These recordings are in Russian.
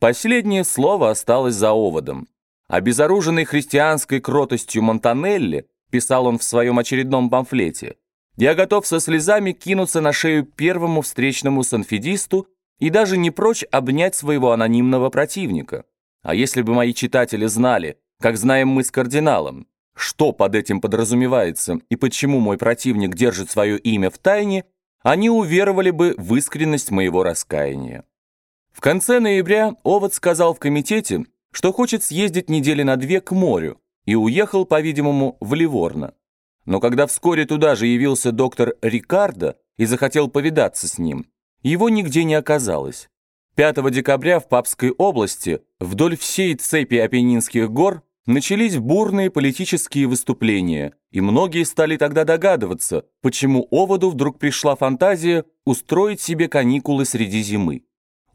Последнее слово осталось за оводом. Обезоруженный христианской кротостью Монтанелли, писал он в своем очередном памфлете, я готов со слезами кинуться на шею первому встречному санфидисту и даже не прочь обнять своего анонимного противника. А если бы мои читатели знали, как знаем мы с кардиналом, что под этим подразумевается и почему мой противник держит свое имя в тайне, они уверовали бы в искренность моего раскаяния. В конце ноября Овод сказал в комитете, что хочет съездить недели на две к морю, и уехал, по-видимому, в Ливорно. Но когда вскоре туда же явился доктор Рикардо и захотел повидаться с ним, его нигде не оказалось. 5 декабря в Папской области вдоль всей цепи Апеннинских гор начались бурные политические выступления, и многие стали тогда догадываться, почему Оводу вдруг пришла фантазия устроить себе каникулы среди зимы.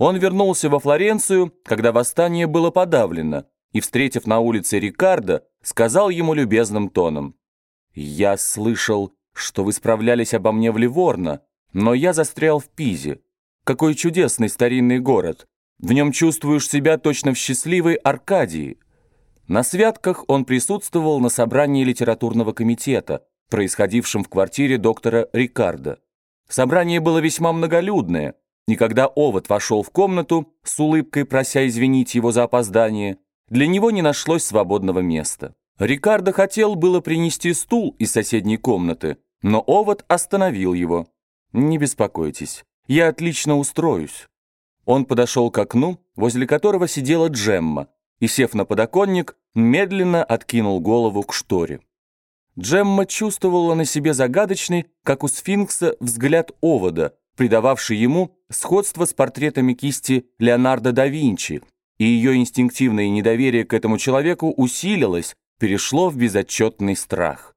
Он вернулся во Флоренцию, когда восстание было подавлено, и, встретив на улице Рикардо, сказал ему любезным тоном, «Я слышал, что вы справлялись обо мне в Ливорно, но я застрял в Пизе. Какой чудесный старинный город! В нем чувствуешь себя точно в счастливой Аркадии». На святках он присутствовал на собрании литературного комитета, происходившем в квартире доктора Рикардо. Собрание было весьма многолюдное, и когда Овод вошел в комнату, с улыбкой прося извинить его за опоздание, для него не нашлось свободного места. Рикардо хотел было принести стул из соседней комнаты, но Овод остановил его. «Не беспокойтесь, я отлично устроюсь». Он подошел к окну, возле которого сидела Джемма, и, сев на подоконник, медленно откинул голову к шторе. Джемма чувствовала на себе загадочный, как у сфинкса, взгляд овода, придававший ему сходство с портретами кисти Леонардо да Винчи, и ее инстинктивное недоверие к этому человеку усилилось, перешло в безотчетный страх.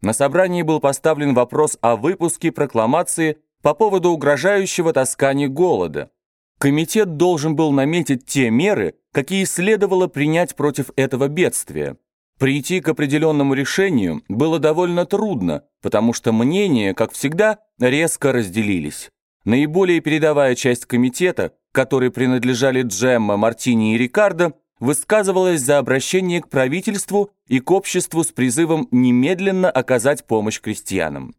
На собрании был поставлен вопрос о выпуске прокламации по поводу угрожающего таскания голода. Комитет должен был наметить те меры, какие следовало принять против этого бедствия. Прийти к определенному решению было довольно трудно, потому что мнения, как всегда, резко разделились. Наиболее передовая часть комитета, которой принадлежали Джемма, Мартини и Рикардо, высказывалась за обращение к правительству и к обществу с призывом немедленно оказать помощь крестьянам.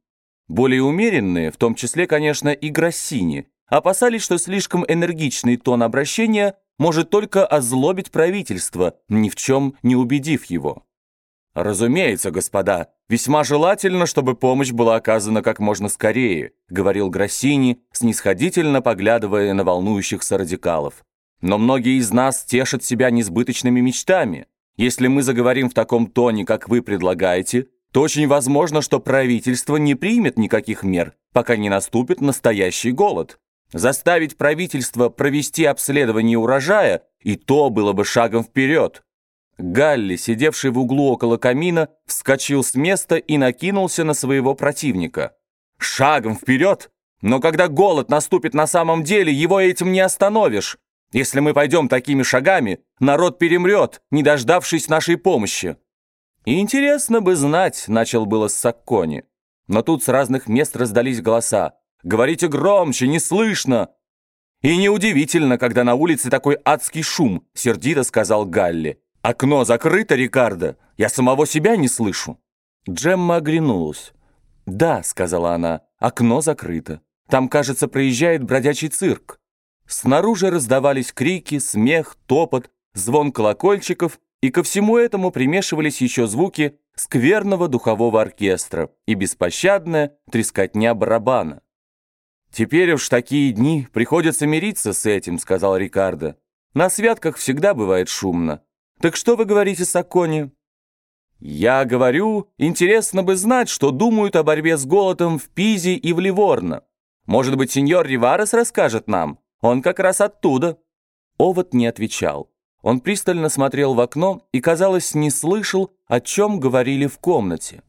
Более умеренные, в том числе, конечно, и Гроссини, опасались, что слишком энергичный тон обращения может только озлобить правительство, ни в чем не убедив его. «Разумеется, господа, весьма желательно, чтобы помощь была оказана как можно скорее», говорил Гроссини, снисходительно поглядывая на волнующихся радикалов. «Но многие из нас тешат себя несбыточными мечтами. Если мы заговорим в таком тоне, как вы предлагаете, то очень возможно, что правительство не примет никаких мер, пока не наступит настоящий голод. Заставить правительство провести обследование урожая, и то было бы шагом вперед. Галли, сидевший в углу около камина, вскочил с места и накинулся на своего противника. «Шагом вперед! Но когда голод наступит на самом деле, его этим не остановишь. Если мы пойдем такими шагами, народ перемрет, не дождавшись нашей помощи». «Интересно бы знать», — начал было Саккони. Но тут с разных мест раздались голоса. Говорите громче, не слышно!» «И неудивительно, когда на улице такой адский шум», — сердито сказал Галли. «Окно закрыто, Рикардо? Я самого себя не слышу». Джемма оглянулась. «Да», — сказала она, — «окно закрыто. Там, кажется, проезжает бродячий цирк». Снаружи раздавались крики, смех, топот, звон колокольчиков, и ко всему этому примешивались еще звуки скверного духового оркестра и беспощадная трескотня барабана. «Теперь уж такие дни приходится мириться с этим», — сказал Рикардо. «На святках всегда бывает шумно. Так что вы говорите, Сакони?» «Я говорю, интересно бы знать, что думают о борьбе с голодом в Пизе и в Ливорно. Может быть, сеньор Риварес расскажет нам? Он как раз оттуда». Овод не отвечал. Он пристально смотрел в окно и, казалось, не слышал, о чем говорили в комнате.